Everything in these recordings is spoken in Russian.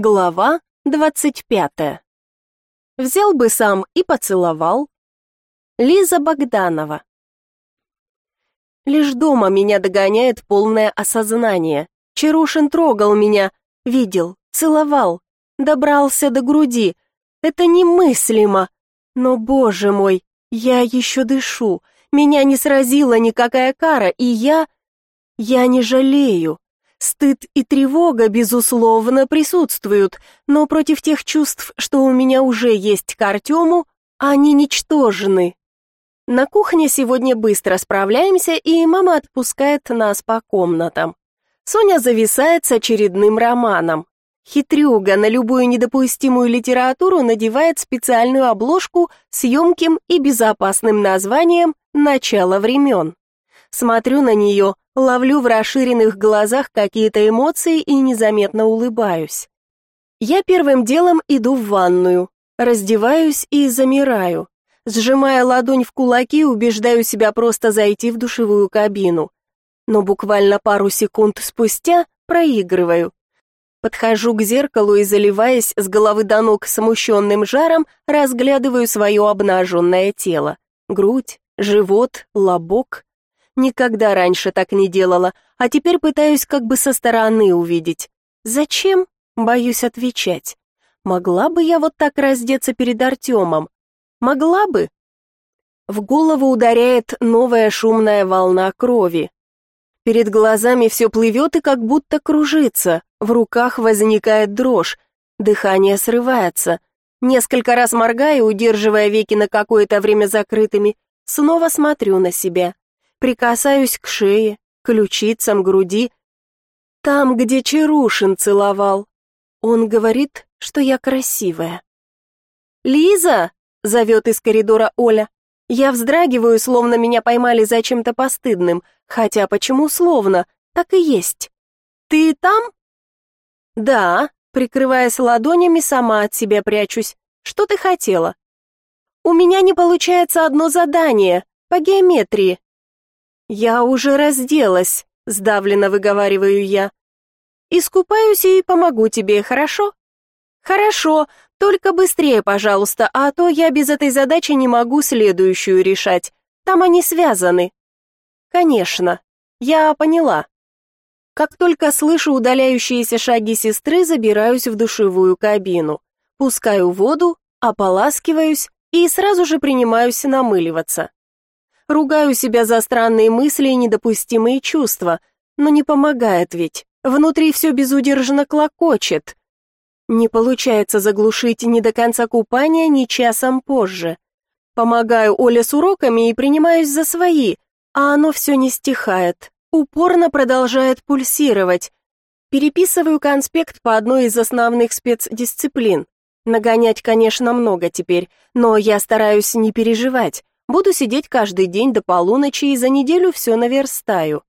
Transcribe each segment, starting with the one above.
Глава двадцать пятая. Взял бы сам и поцеловал. Лиза Богданова. Лишь дома меня догоняет полное осознание. Чарушин трогал меня, видел, целовал, добрался до груди. Это немыслимо. Но, боже мой, я еще дышу. Меня не сразила никакая кара, и я... Я не жалею. Стыд и тревога, безусловно, присутствуют, но против тех чувств, что у меня уже есть к Артему, они ничтожны. На кухне сегодня быстро справляемся, и мама отпускает нас по комнатам. Соня зависает с очередным романом. Хитрюга на любую недопустимую литературу надевает специальную обложку с емким и безопасным названием «Начало времен». Смотрю на нее, ловлю в расширенных глазах какие-то эмоции и незаметно улыбаюсь. Я первым делом иду в ванную, раздеваюсь и замираю. Сжимая ладонь в кулаки, убеждаю себя просто зайти в душевую кабину. Но буквально пару секунд спустя проигрываю. Подхожу к зеркалу и, заливаясь с головы до ног смущенным жаром, разглядываю свое обнаженное тело. Грудь, живот, лобок. Никогда раньше так не делала, а теперь пытаюсь как бы со стороны увидеть. Зачем? Боюсь отвечать. Могла бы я вот так раздеться перед Артемом? Могла бы? В голову ударяет новая шумная волна крови. Перед глазами все плывет и как будто кружится, в руках возникает дрожь, дыхание срывается. Несколько раз моргаю, удерживая веки на какое-то время закрытыми, снова смотрю на себя. Прикасаюсь к шее, ключицам, груди. Там, где Чарушин целовал. Он говорит, что я красивая. «Лиза!» — зовет из коридора Оля. Я вздрагиваю, словно меня поймали за чем-то постыдным, хотя почему словно, так и есть. «Ты там?» «Да», прикрываясь ладонями, сама от себя прячусь. «Что ты хотела?» «У меня не получается одно задание, по геометрии. «Я уже разделась», — сдавленно выговариваю я. «Искупаюсь и помогу тебе, хорошо?» «Хорошо, только быстрее, пожалуйста, а то я без этой задачи не могу следующую решать. Там они связаны». «Конечно, я поняла». Как только слышу удаляющиеся шаги сестры, забираюсь в душевую кабину. Пускаю воду, ополаскиваюсь и сразу же принимаюсь намыливаться. Ругаю себя за странные мысли и недопустимые чувства, но не помогает ведь. Внутри все безудержно клокочет. Не получается заглушить ни до конца купания, ни часом позже. Помогаю Оле с уроками и принимаюсь за свои, а оно все не стихает, упорно продолжает пульсировать. Переписываю конспект по одной из основных спецдисциплин. Нагонять, конечно, много теперь, но я стараюсь не переживать. Буду сидеть каждый день до полуночи и за неделю все наверстаю.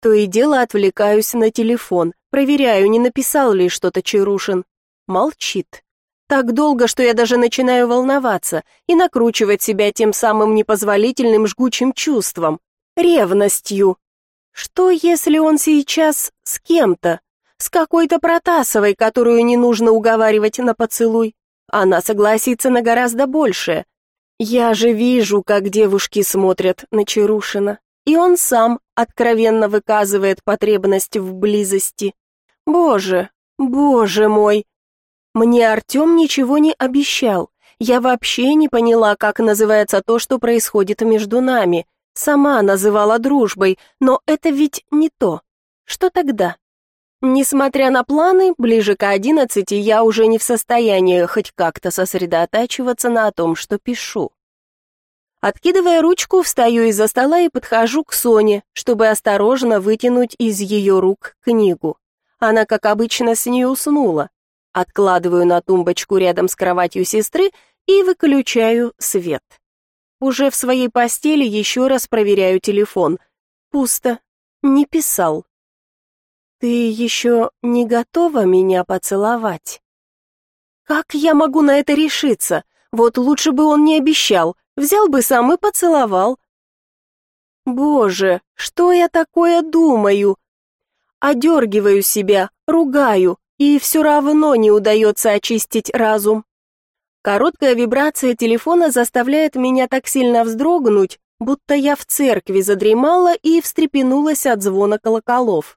То и дело отвлекаюсь на телефон, проверяю, не написал ли что-то Чарушин. Молчит. Так долго, что я даже начинаю волноваться и накручивать себя тем самым непозволительным жгучим чувством, ревностью. Что, если он сейчас с кем-то, с какой-то Протасовой, которую не нужно уговаривать на поцелуй? Она согласится на гораздо большее, я же вижу, как девушки смотрят на Чарушина, и он сам откровенно выказывает потребность в близости. Боже, боже мой! Мне Артем ничего не обещал. Я вообще не поняла, как называется то, что происходит между нами. Сама называла дружбой, но это ведь не то. Что тогда? Несмотря на планы, ближе к одиннадцати я уже не в состоянии хоть как-то сосредотачиваться на том, что пишу. Откидывая ручку, встаю из-за стола и подхожу к Соне, чтобы осторожно вытянуть из ее рук книгу. Она, как обычно, с ней уснула. Откладываю на тумбочку рядом с кроватью сестры и выключаю свет. Уже в своей постели еще раз проверяю телефон. Пусто. Не писал. «Ты еще не готова меня поцеловать?» «Как я могу на это решиться? Вот лучше бы он не обещал, взял бы сам и поцеловал». «Боже, что я такое думаю?» Одергиваю себя, ругаю. и все равно не удается очистить разум. Короткая вибрация телефона заставляет меня так сильно вздрогнуть, будто я в церкви задремала и встрепенулась от звона колоколов.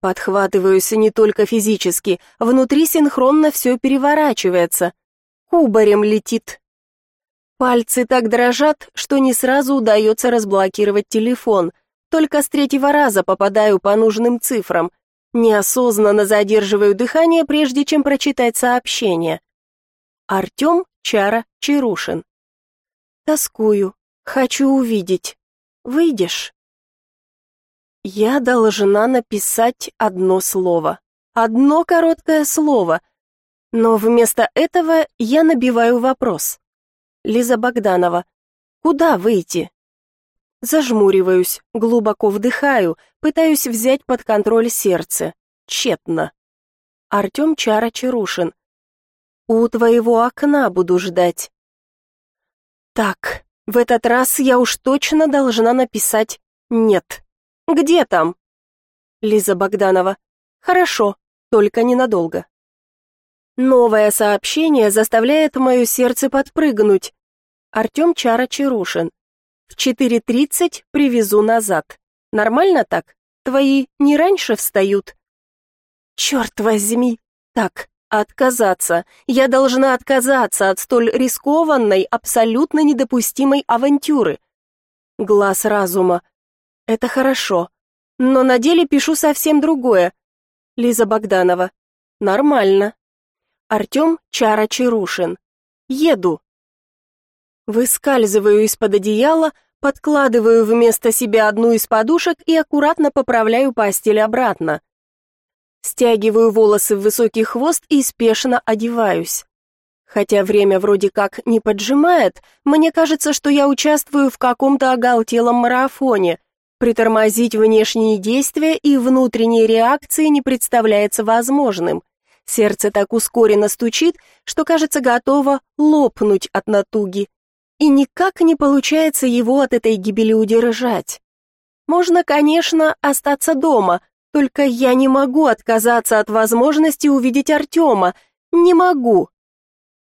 Подхватываюсь не только физически, внутри синхронно все переворачивается. Кубарем летит. Пальцы так дрожат, что не сразу удается разблокировать телефон. Только с третьего раза попадаю по нужным цифрам. Неосознанно задерживаю дыхание, прежде чем прочитать сообщение. Артем Чара Чарушин. Тоскую, хочу увидеть. Выйдешь? Я должна написать одно слово. Одно короткое слово. Но вместо этого я набиваю вопрос. Лиза Богданова. Куда выйти? Зажмуриваюсь, глубоко вдыхаю, пытаюсь взять под контроль сердце. Тщетно. Артем Чара Чарушин. У твоего окна буду ждать. Так, в этот раз я уж точно должна написать «нет». Где там? Лиза Богданова. Хорошо, только ненадолго. Новое сообщение заставляет мое сердце подпрыгнуть. Артем Чара Чарушин. В 4.30 привезу назад. Нормально так? Твои не раньше встают? Черт возьми. Так, отказаться. Я должна отказаться от столь рискованной, абсолютно недопустимой авантюры. Глаз разума. Это хорошо. Но на деле пишу совсем другое. Лиза Богданова. Нормально. Артем Чара. Еду. Выскальзываю из-под одеяла, подкладываю вместо себя одну из подушек и аккуратно поправляю постель обратно. Стягиваю волосы в высокий хвост и спешно одеваюсь. Хотя время вроде как не поджимает, мне кажется, что я участвую в каком-то оголтелом марафоне, Притормозить внешние действия и внутренние реакции не представляется возможным. Сердце так ускоренно стучит, что кажется готово лопнуть от натуги. И никак не получается его от этой гибели удержать. Можно, конечно, остаться дома, только я не могу отказаться от возможности увидеть Артема. Не могу.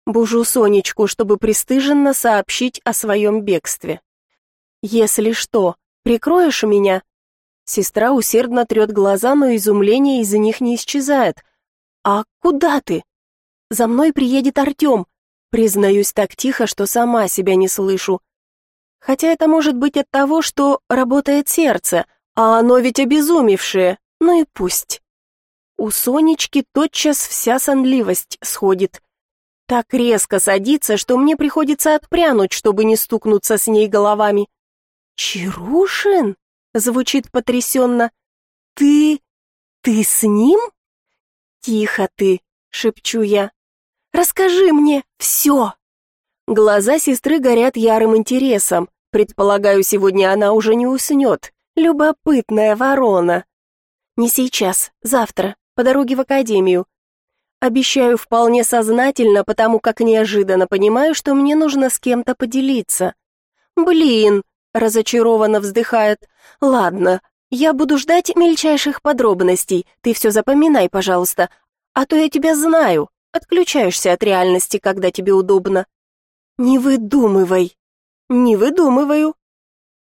Бужу Сонечку, чтобы пристыженно сообщить о своем бегстве. Если что, Прикроешь меня?» Сестра усердно трет глаза, но изумление из-за них не исчезает. «А куда ты?» «За мной приедет Артем», признаюсь так тихо, что сама себя не слышу. Хотя это может быть от того, что работает сердце, а оно ведь обезумевшее, ну и пусть. У Сонечки тотчас вся сонливость сходит. Так резко садится, что мне приходится отпрянуть, чтобы не стукнуться с ней головами. «Чарушин?» — звучит потрясенно. «Ты... ты с ним?» «Тихо ты!» — шепчу я. «Расскажи мне все!» Глаза сестры горят ярым интересом. Предполагаю, сегодня она уже не уснет. Любопытная ворона. Не сейчас, завтра, по дороге в академию. Обещаю вполне сознательно, потому как неожиданно понимаю, что мне нужно с кем-то поделиться. Блин, разочарованно вздыхает. Ладно, я буду ждать мельчайших подробностей. Ты все запоминай, пожалуйста, а то я тебя знаю. Отключаешься от реальности, когда тебе удобно. Не выдумывай. Не выдумываю.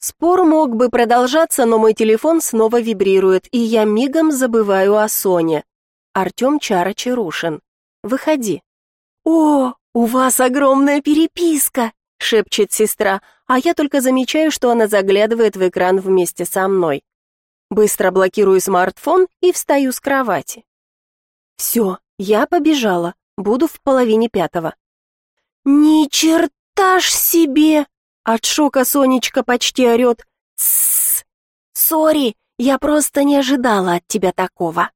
Спор мог бы продолжаться, но мой телефон снова вибрирует, и я мигом забываю о Соне. Артем Чара Чарушин. Выходи. О, у вас огромная переписка шепчет сестра, а я только замечаю, что она заглядывает в экран вместе со мной. Быстро блокирую смартфон и встаю с кровати. Все, я побежала, буду в половине пятого. Ни черта ж себе! От шока Сонечка почти орет. Тссс! Сори, я просто не ожидала от тебя такого.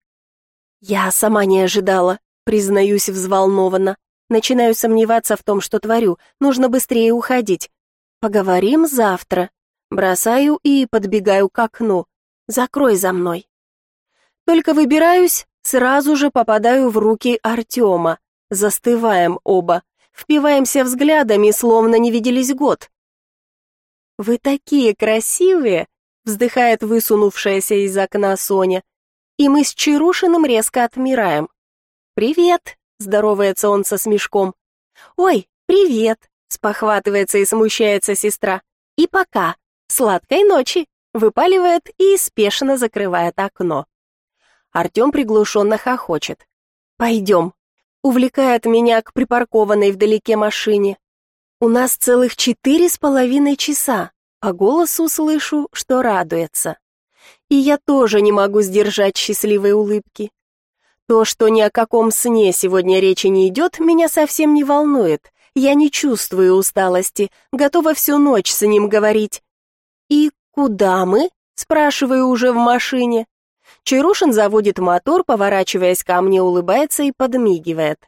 Я сама не ожидала, признаюсь взволнованно. Начинаю сомневаться в том, что творю. Нужно быстрее уходить. Поговорим завтра. Бросаю и подбегаю к окну. Закрой за мной. Только выбираюсь, сразу же попадаю в руки Артема. Застываем оба. Впиваемся взглядами, словно не виделись год. «Вы такие красивые!» — вздыхает высунувшаяся из окна Соня. И мы с Чарушиным резко отмираем. «Привет!» — здоровается он со смешком. «Ой, привет!» — спохватывается и смущается сестра. «И пока! Сладкой ночи!» — выпаливает и спешно закрывает окно. Артем приглушенно хохочет. «Пойдем!» — увлекает меня к припаркованной вдалеке машине. «У нас целых четыре с половиной часа, а голос услышу, что радуется. И я тоже не могу сдержать счастливой улыбки. То, что ни о каком сне сегодня речи не идет, меня совсем не волнует. Я не чувствую усталости, готова всю ночь с ним говорить. «И куда мы?» — спрашиваю уже в машине. Чарушин заводит мотор, поворачиваясь ко мне, улыбается и подмигивает.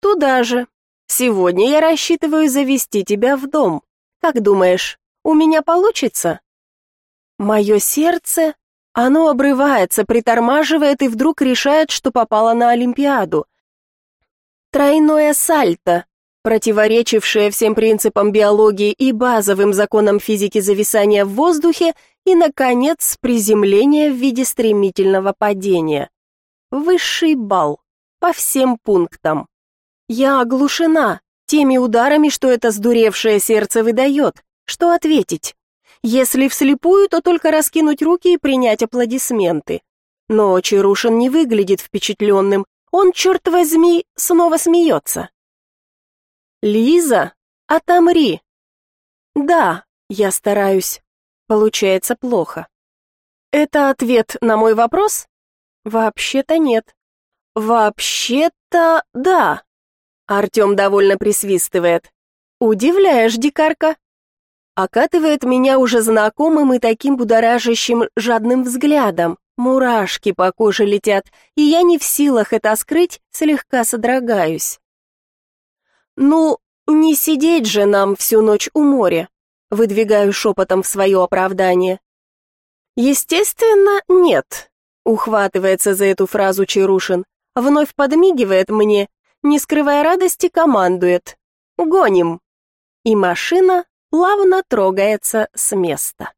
«Туда же. Сегодня я рассчитываю завести тебя в дом. Как думаешь, у меня получится?» Мое сердце оно обрывается, притормаживает и вдруг решает, что попало на Олимпиаду. Тройное сальто, противоречившее всем принципам биологии и базовым законам физики зависания в воздухе, и, наконец, приземление в виде стремительного падения. Высший балл. По всем пунктам. Я оглушена теми ударами, что это сдуревшее сердце выдает. Что ответить? Если вслепую, то только раскинуть руки и принять аплодисменты. Но Чарушин не выглядит впечатленным. Он, черт возьми, снова смеется. «Лиза, отомри!» «Да, я стараюсь. Получается плохо». «Это ответ на мой вопрос?» «Вообще-то нет». «Вообще-то да». Артем довольно присвистывает. «Удивляешь, дикарка» окатывает меня уже знакомым и таким будоражащим жадным взглядом. Мурашки по коже летят, и я не в силах это скрыть, слегка содрогаюсь. «Ну, не сидеть же нам всю ночь у моря», выдвигаю шепотом в свое оправдание. «Естественно, нет», — ухватывается за эту фразу Чарушин, вновь подмигивает мне, не скрывая радости, командует. «Гоним!» И машина плавно трогается с места.